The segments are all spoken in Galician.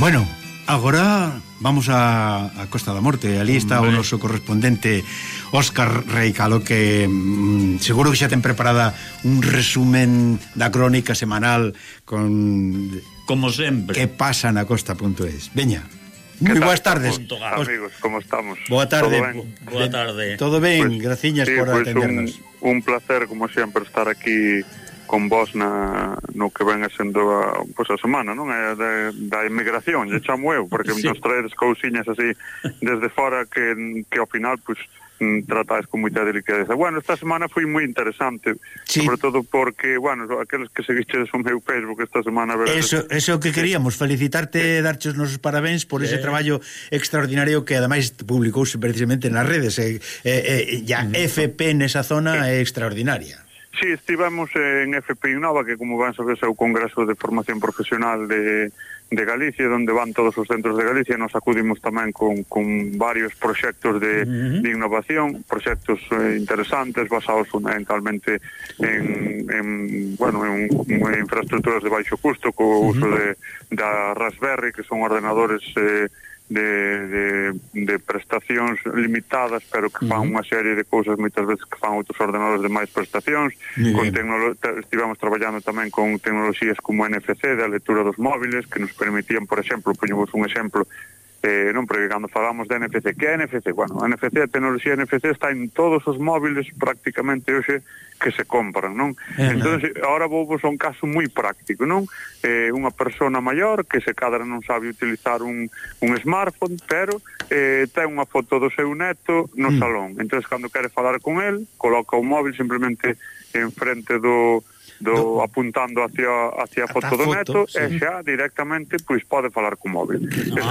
Bueno, agora vamos a, a Costa da Morte. Ali está Hombre. o noso correspondente Óscar Reicalo que mm, seguro que xa ten preparada un resumen da crónica semanal con Como sempre. Que pasa na costa.es Veña. Moi boas tardes. Amigos, como estamos? Boa tarde. Todo ben, Boa tarde. Todo ben? Pues, graciñas sí, por pues atendernos. un, un placer como sempre estar aquí con vos na, no que ven sendo a, pues, a semana, non? É da, da emigración, lle chamo eu, porque sí. nos traedes cousiñas así desde fora que, que ao final, pues, mm, tratáis con moita delicadeza. Bueno, esta semana foi moi interesante, sí. sobre todo porque, bueno, aqueles que seguistedes o meu Facebook esta semana... Verás, eso, eso que queríamos, felicitarte, sí. darche os nosos parabéns por ese traballo extraordinario que ademais publicouse precisamente nas redes, e eh, eh, eh, ya mm. FP nesa zona é extraordinaria. Sí, estivemos en FP Innova, que como van sabes é o Congreso de Formación Profesional de, de Galicia, onde van todos os centros de Galicia, nos acudimos tamén con, con varios proxectos de, uh -huh. de innovación, proxectos eh, interesantes basados fundamentalmente en, en, bueno, en, en infraestructuras de baixo custo, co uh -huh. uso de, da Raspberry, que son ordenadores eh, de, de, de prestacións limitadas pero que fan uh -huh. unha serie de cousas moitas veces que fan outros ordenadores de máis prestacións Muy con estivemos traballando tamén con tecnoloxías como NFC da lectura dos móviles que nos permitían, por exemplo, poñemos un exemplo Eh, non, porque cando falamos de NFC, que é NFC? Bueno, a NFC, a tecnoloxía NFC está en todos os móviles prácticamente hoxe que se compran, non? É, entón, agora vou vos un caso moi práctico, non? Eh, unha persona maior que se cadra non sabe utilizar un, un smartphone, pero eh, ten unha foto do seu neto no mm. salón. Entón, cando quere falar con el, coloca o móvil simplemente en frente do do, do apuntando hacia hacia a foto do neto sí. e xa directamente pois pode falar co móvil. No,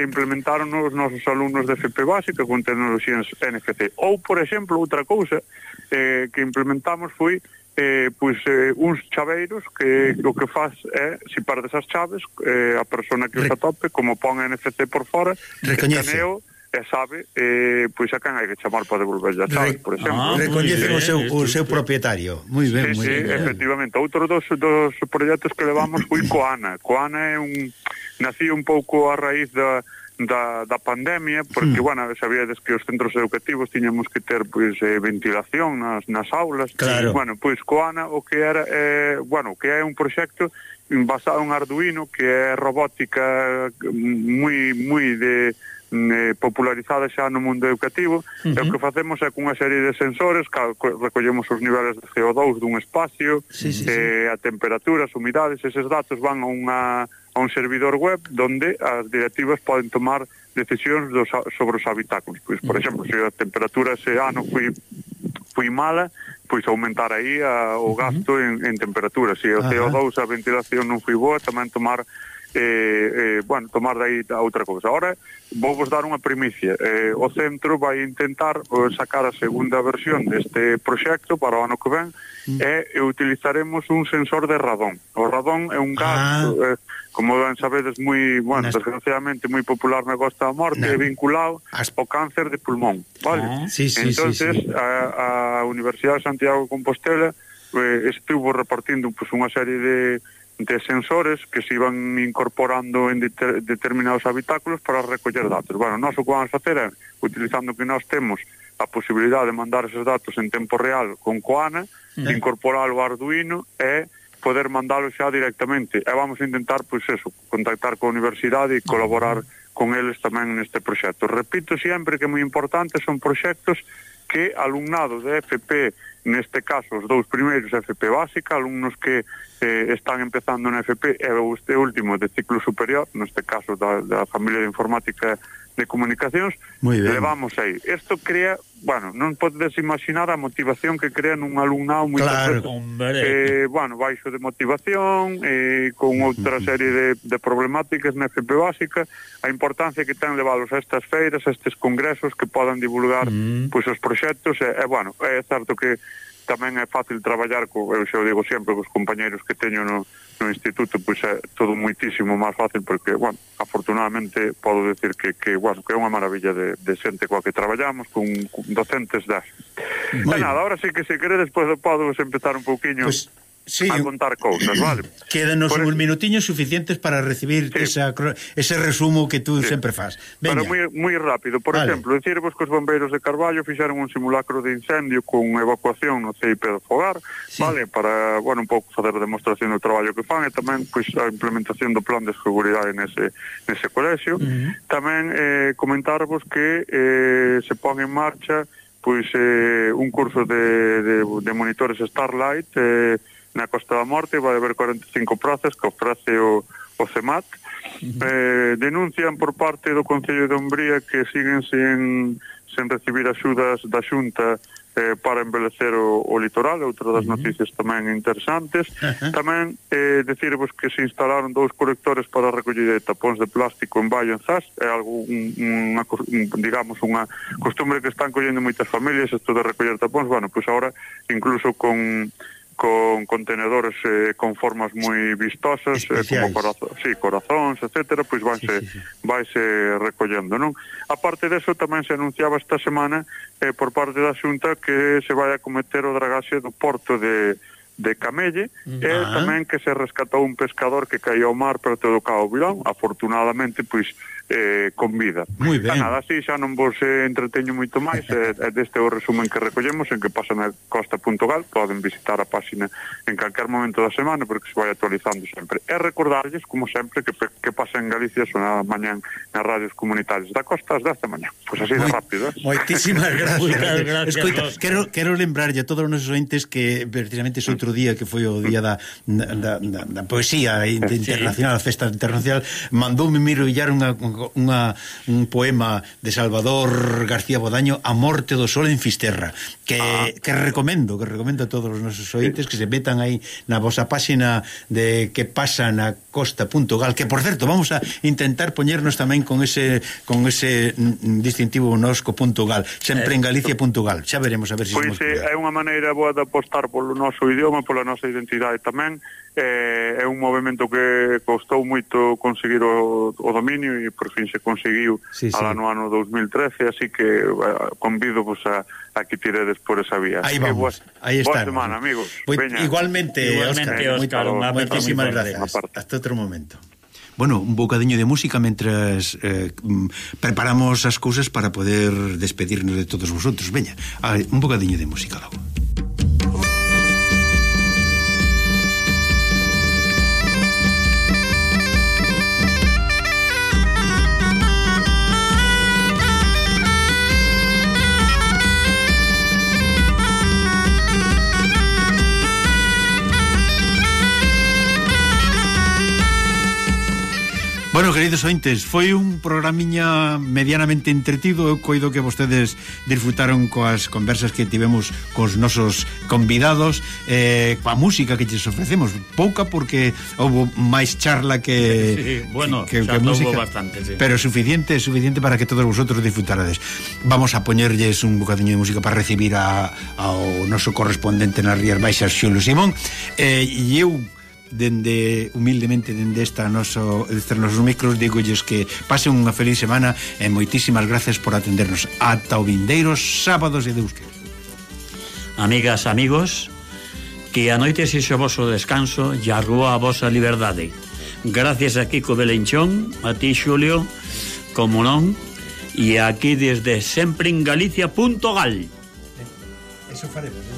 implementaron os nosos alumnos de FP básica con tecnoloxías NFC. Ou por exemplo, outra cousa eh, que implementamos foi eh, pois eh, uns chaveiros que o que faz é, se perdes as chaves, eh, a persona que os atope, como pon NFC por fora, escaneo, e sabe, eh, pois a can hai que chamar para devolver a chave, Re... por exemplo. Ah, Recoñecen o seu, o seu propietario. Moi ben, sí, moi sí, ben. efectivamente. Outro dos, dos proxectos que levamos foi Coana. Coana é un... Nací un pouco a raíz da, da, da pandemia, porque, mm. bueno, sabíades que os centros educativos tiñamos que ter, pois, eh, ventilación nas, nas aulas. Claro. E, bueno, pois, Coana, o que era, eh, bueno, que é un proxecto basado en Arduino que é robótica mm, moi moi de mm, eh, popularizada xa no mundo educativo uh -huh. e o que facemos é cunha serie de sensores recollemos os niveles de CO2 dun espacio sí, sí, eh, sí. a temperaturas, humidades, eses datos van a, unha, a un servidor web donde as directivas poden tomar decisións dos, sobre os habitáculos pois, por exemplo, se a temperatura ese ano foi pois mala, pois aumentar aí a, o gasto uh -huh. en, en temperatura. Se o CO2, a ventilación non foi boa, tamén tomar eh, eh, bueno, tomar dai outra cousa. Ahora, vou vos dar unha primicia. Eh, o centro vai intentar eh, sacar a segunda versión deste proxecto para o ano que ven mm. e utilizaremos un sensor de radón. O radón é un gas... Ah. Eh, como ben sabedes, moi, bueno, Nas... desgraciadamente moi popular na Costa da Morte, no. vinculado As... ao cáncer de pulmón, vale? Ah, sí, sí, Entonces, sí, sí. A, a Universidade de Santiago de Compostela eh, estuvo repartindo pues, unha serie de, de sensores que se iban incorporando en deter, determinados habitáculos para recoller datos. Bueno, nós o que vamos facer é, utilizando que nós temos a posibilidade de mandar esos datos en tempo real con Coana, no. incorporalo o Arduino e poder mandalo xa directamente e vamos a intentar, pois eso, contactar coa universidade e colaborar con eles tamén neste proxecto. Repito sempre que é moi importante, son proxectos que alumnado de FP, neste caso os dous primeiros FP básica, alumnos que eh, están empezando na FP e o este último de ciclo superior, neste caso da, da familia de informática de comunicacións levamos aí. Isto crea, bueno, non podes imaginar a motivación que crea nun alumnado moi claro, eh, bueno, baixo de motivación, eh, con outra serie de, de problemáticas na FP básica, a importancia que ten leválos a estas feiras, a estes congresos que podan divulgar mm. pois os proxectos, e, eh, eh, bueno, é certo que tamén é fácil traballar, co, eu xa digo sempre, cos compañeiros que teño no, no instituto, pois é todo muitísimo máis fácil, porque, bueno, afortunadamente podo decir que, que, bueno, que é unha maravilla de, de xente coa que traballamos, con, con docentes das. Moi. E nada, ahora sí que se queredes, pois pues, podo empezar un pouquiño... Pues sí, a contar cousas, vale? Quédanos Por uns minutiños suficientes para recibir sí. esa, ese resumo que tú sí. sempre faz. Veña. Pero moi, moi rápido. Por vale. exemplo, decirvos que os bombeiros de Carballo fixeron un simulacro de incendio con evacuación no ceipe do fogar, sí. vale? Para, bueno, un pouco fazer demostración do traballo que fan e tamén pois, a implementación do plan de seguridade nese, nese colexio. Uh -huh. Tamén eh, comentarvos que eh, se pon en marcha pois eh, un curso de, de, de monitores Starlight eh, na Costa da Morte vai haber 45 prazas que ofrece o, o CEMAT eh, denuncian por parte do Concello de Umbría que siguen sen, sen recibir axudas da Xunta eh, para embelecer o, o litoral, outra das uh -huh. noticias tamén interesantes. Uh -huh. Tamén eh, decirvos que se instalaron dous colectores para a recollida de tapóns de plástico en Baio en Zas, é algo, un, unha, un, digamos, unha costumbre que están collendo moitas familias, isto de recoller tapóns, bueno, pois pues agora incluso con con contenedores eh, con formas moi vistosas, Especiais. eh, como corazón, sí, corazóns, etcétera, pois vanse sí, sí, sí. vaise recollendo, non? A parte deso tamén se anunciaba esta semana eh, por parte da Xunta que se vai a cometer o dragaxe do porto de de Camelle mm. eh, ah. uh e tamén que se rescatou un pescador que caía ao mar perto do Cabo Vilán. Afortunadamente, pois eh, con vida. Muy ben. Nada, así xa non vos eh, entreteño moito máis, eh, deste o resumen que recollemos en que pasa na costa.gal, poden visitar a páxina en calquer momento da semana porque se vai actualizando sempre. E recordarlles, como sempre, que, que pasa en Galicia sonada mañán nas radios comunitarias da costa ás 10 da mañá. Pois pues así de Moi, rápido. Eh? Moitísimas gracias. gracias. Escoita, quero, quero lembrarlle a todos os nosos ointes que precisamente ese outro día que foi o día da, da, da, da poesía internacional, sí. a festa internacional, mandoume Miro Villar unha, unha unha, un poema de Salvador García Bodaño A morte do sol en Fisterra que, ah. que recomendo, que recomendo a todos os nosos ointes que se metan aí na vosa páxina de que pasa na costa.gal, que por certo, vamos a intentar poñernos tamén con ese con ese mm, mm, distintivo nosco.gal, sempre en eh, galicia.gal. Xa veremos a ver se Pois é, é unha maneira boa de apostar polo noso idioma, pola nosa identidade tamén eh, é un movimento que costou moito conseguir o, o dominio e por fin se conseguiu sí, sí. no ano 2013, así que eh, convido vos a, a que tiredes por esa vía. Aí vamos, aí está. Boa semana, amigos. Pues, Veña. igualmente, igualmente, Óscar, Óscar moitísimas grazas. Hasta outro momento. Bueno, un bocadiño de música mentras eh, mm, preparamos as cousas para poder despedirnos de todos vosotros. Veña, un bocadiño de música logo. Bueno, queridos ointes, foi un programiña medianamente entretido, eu coido que vostedes disfrutaron coas conversas que tivemos cos nosos convidados, eh, coa música que lles ofrecemos, pouca porque houve máis charla que sí, bueno, que, que música, bastante, sí. pero suficiente, suficiente para que todos vosotros disfrutarades. Vamos a poñerlles un bocadiño de música para recibir a, ao noso correspondente nas Rías Baixas, Xulo Simón, eh, e eu dende humildemente dende esta noso, destes nosos micros digolles que pasen unha feliz semana e moitísimas gracias por atendernos. Ata o vindeiro sábados de Deus que Amigas, amigos que a noite sexa voso descanso e a rúa a vosa liberdade. Gracias a Kiko Belenchón a ti Xulio como non e aquí desde sempre en Galicia.gal Eso faremos, ¿no?